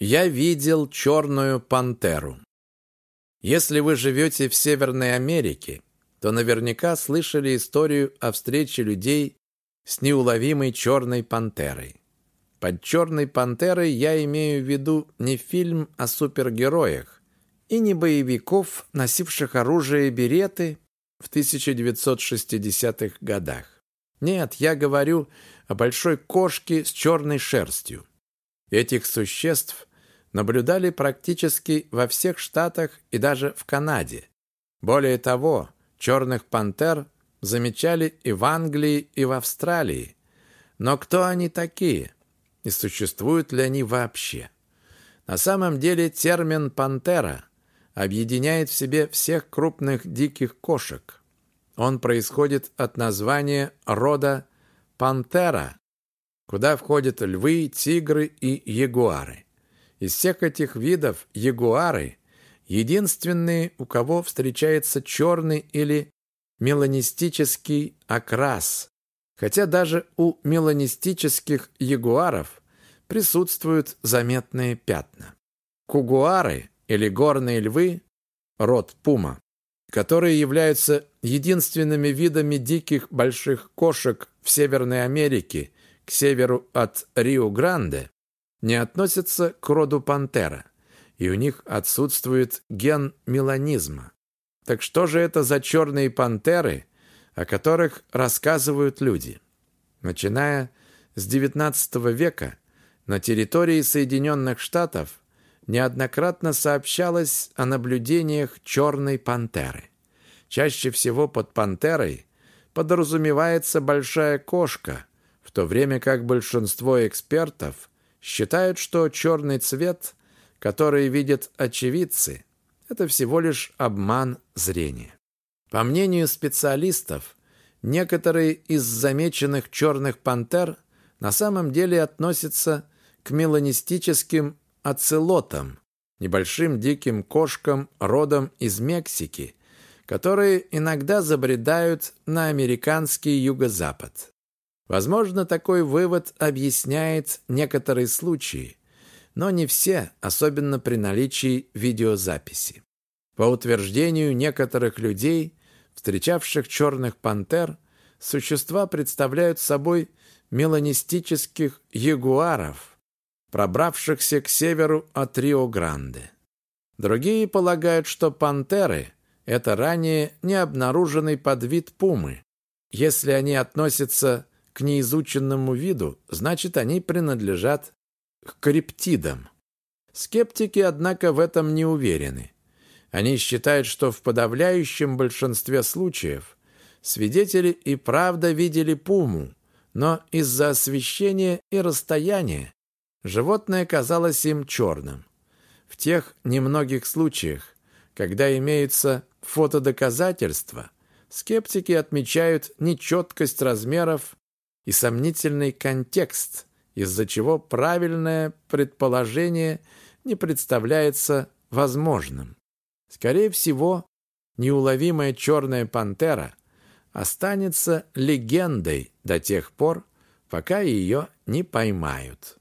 Я видел черную пантеру. Если вы живете в Северной Америке, то наверняка слышали историю о встрече людей с неуловимой черной пантерой. Под черной пантерой я имею в виду не фильм о супергероях и не боевиков, носивших оружие и береты в 1960-х годах. Нет, я говорю о большой кошке с черной шерстью. Этих существ наблюдали практически во всех штатах и даже в Канаде. Более того, черных пантер замечали и в Англии, и в Австралии. Но кто они такие? И существуют ли они вообще? На самом деле термин «пантера» объединяет в себе всех крупных диких кошек. Он происходит от названия рода «пантера», куда входят львы, тигры и ягуары. Из всех этих видов ягуары единственные, у кого встречается черный или меланистический окрас, хотя даже у меланистических ягуаров присутствуют заметные пятна. Кугуары или горные львы, род пума, которые являются единственными видами диких больших кошек в Северной Америке к северу от Рио-Гранде, не относятся к роду пантера, и у них отсутствует ген меланизма. Так что же это за черные пантеры, о которых рассказывают люди? Начиная с XIX века на территории Соединенных Штатов неоднократно сообщалось о наблюдениях черной пантеры. Чаще всего под пантерой подразумевается большая кошка, в то время как большинство экспертов считают, что черный цвет, который видят очевидцы, это всего лишь обман зрения. По мнению специалистов, некоторые из замеченных черных пантер на самом деле относятся к меланистическим оцелотам, небольшим диким кошкам родом из Мексики, которые иногда забредают на американский юго-запад. Возможно, такой вывод объясняет некоторые случаи, но не все, особенно при наличии видеозаписи. По утверждению некоторых людей, встречавших черных пантер, существа представляют собой меланистических ягуаров, пробравшихся к северу от Рио-Гранде. Другие полагают, что пантеры – это ранее не обнаруженный подвид пумы. Если они относятся к неизученному виду, значит, они принадлежат к криптидам. Скептики, однако, в этом не уверены. Они считают, что в подавляющем большинстве случаев свидетели и правда видели пуму, но из-за освещения и расстояния животное казалось им черным. В тех немногих случаях, когда имеются фотодоказательства, скептики отмечают нечеткость размеров и сомнительный контекст, из-за чего правильное предположение не представляется возможным. Скорее всего, неуловимая черная пантера останется легендой до тех пор, пока ее не поймают.